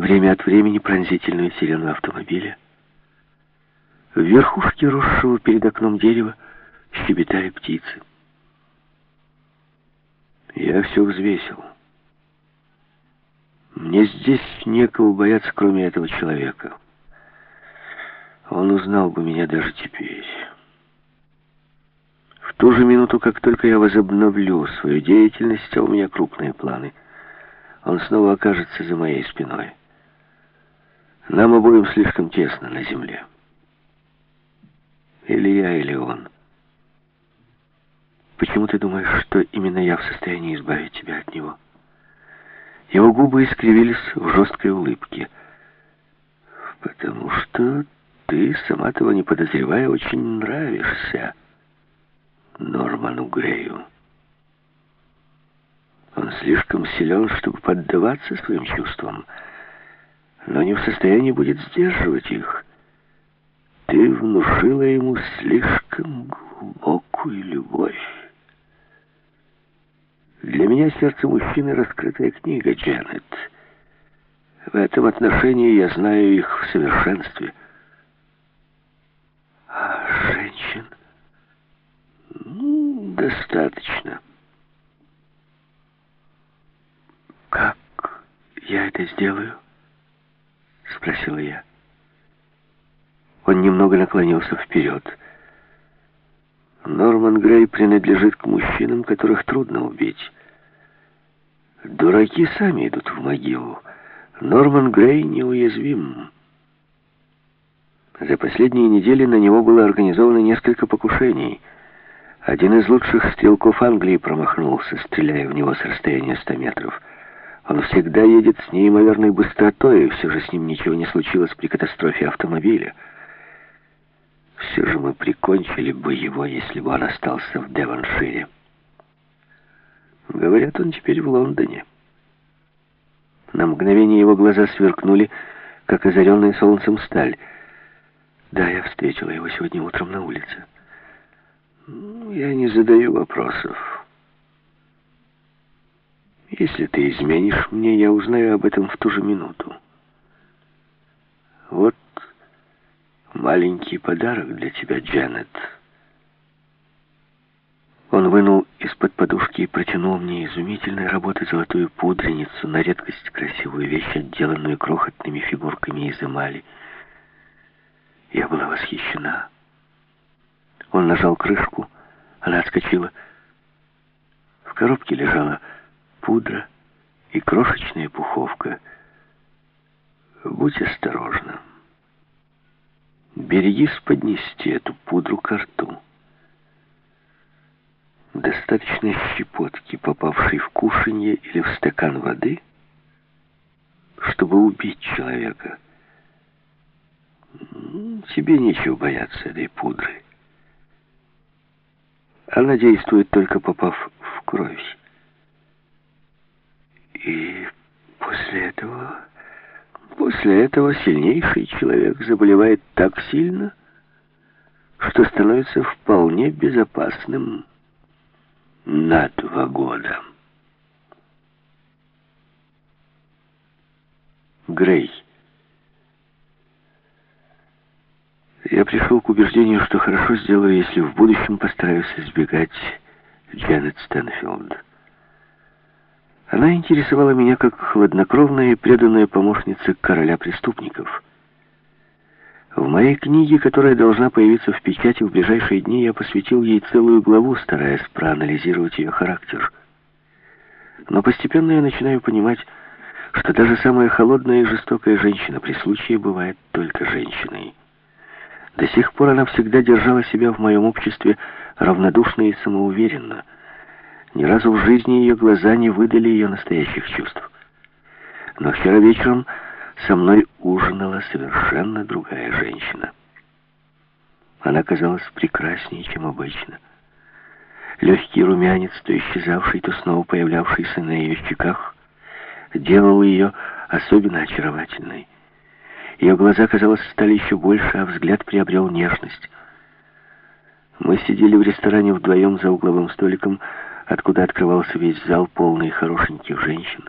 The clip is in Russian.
время от времени пронзительную сирену автомобиля. В верхушке росшего перед окном дерева щебетали птицы. Я все взвесил. Мне здесь некого бояться, кроме этого человека. Он узнал бы меня даже теперь. В ту же минуту, как только я возобновлю свою деятельность, а у меня крупные планы, он снова окажется за моей спиной. Нам обоим слишком тесно на земле. Или я, или он. Почему ты думаешь, что именно я в состоянии избавить тебя от него? Его губы искривились в жесткой улыбке. Потому что ты, сама того не подозревая, очень нравишься Норману Грею. Он слишком силен, чтобы поддаваться своим чувствам, но не в состоянии будет сдерживать их. Ты внушила ему слишком глубокую любовь. Для меня сердце мужчины раскрытая книга, Джанет. В этом отношении я знаю их в совершенстве. А женщин? Ну, достаточно. Как я это сделаю? Спросила я. Он немного наклонился вперед. Норман Грей принадлежит к мужчинам, которых трудно убить. Дураки сами идут в могилу. Норман Грей неуязвим. За последние недели на него было организовано несколько покушений. Один из лучших стрелков Англии промахнулся, стреляя в него с расстояния 100 метров. Он всегда едет с неимоверной быстротой, и все же с ним ничего не случилось при катастрофе автомобиля. Все же мы прикончили бы его, если бы он остался в Девоншире. Говорят, он теперь в Лондоне. На мгновение его глаза сверкнули, как озаренная солнцем сталь. Да, я встретила его сегодня утром на улице. Ну, я не задаю вопросов. Если ты изменишь мне, я узнаю об этом в ту же минуту. Вот маленький подарок для тебя, Джанет. Он вынул из-под подушки и протянул мне изумительной работы золотую пудреницу, на редкость красивую вещь, отделанную крохотными фигурками из эмали. Я была восхищена. Он нажал крышку, она отскочила. В коробке лежала пудра и крошечная пуховка. Будь осторожна. Берегись поднести эту пудру к рту. Достаточно щепотки, попавшей в кушанье или в стакан воды, чтобы убить человека. Тебе нечего бояться этой пудры. Она действует только попав в кровь. И после этого... После этого сильнейший человек заболевает так сильно, что становится вполне безопасным на два года. Грей. Я пришел к убеждению, что хорошо сделаю, если в будущем постараюсь избегать Джанет Стэнфилд. Она интересовала меня как хладнокровная и преданная помощница короля преступников. В моей книге, которая должна появиться в печати в ближайшие дни, я посвятил ей целую главу, стараясь проанализировать ее характер. Но постепенно я начинаю понимать, что даже самая холодная и жестокая женщина при случае бывает только женщиной. До сих пор она всегда держала себя в моем обществе равнодушно и самоуверенно — ни разу в жизни ее глаза не выдали ее настоящих чувств. Но вчера вечером со мной ужинала совершенно другая женщина. Она казалась прекраснее, чем обычно. Легкий румянец, то исчезавший, то снова появлявшийся на ее щеках, делал ее особенно очаровательной. Ее глаза, казалось, стали еще больше, а взгляд приобрел нежность. Мы сидели в ресторане вдвоем за угловым столиком, откуда открывался весь зал, полный хорошеньких женщин.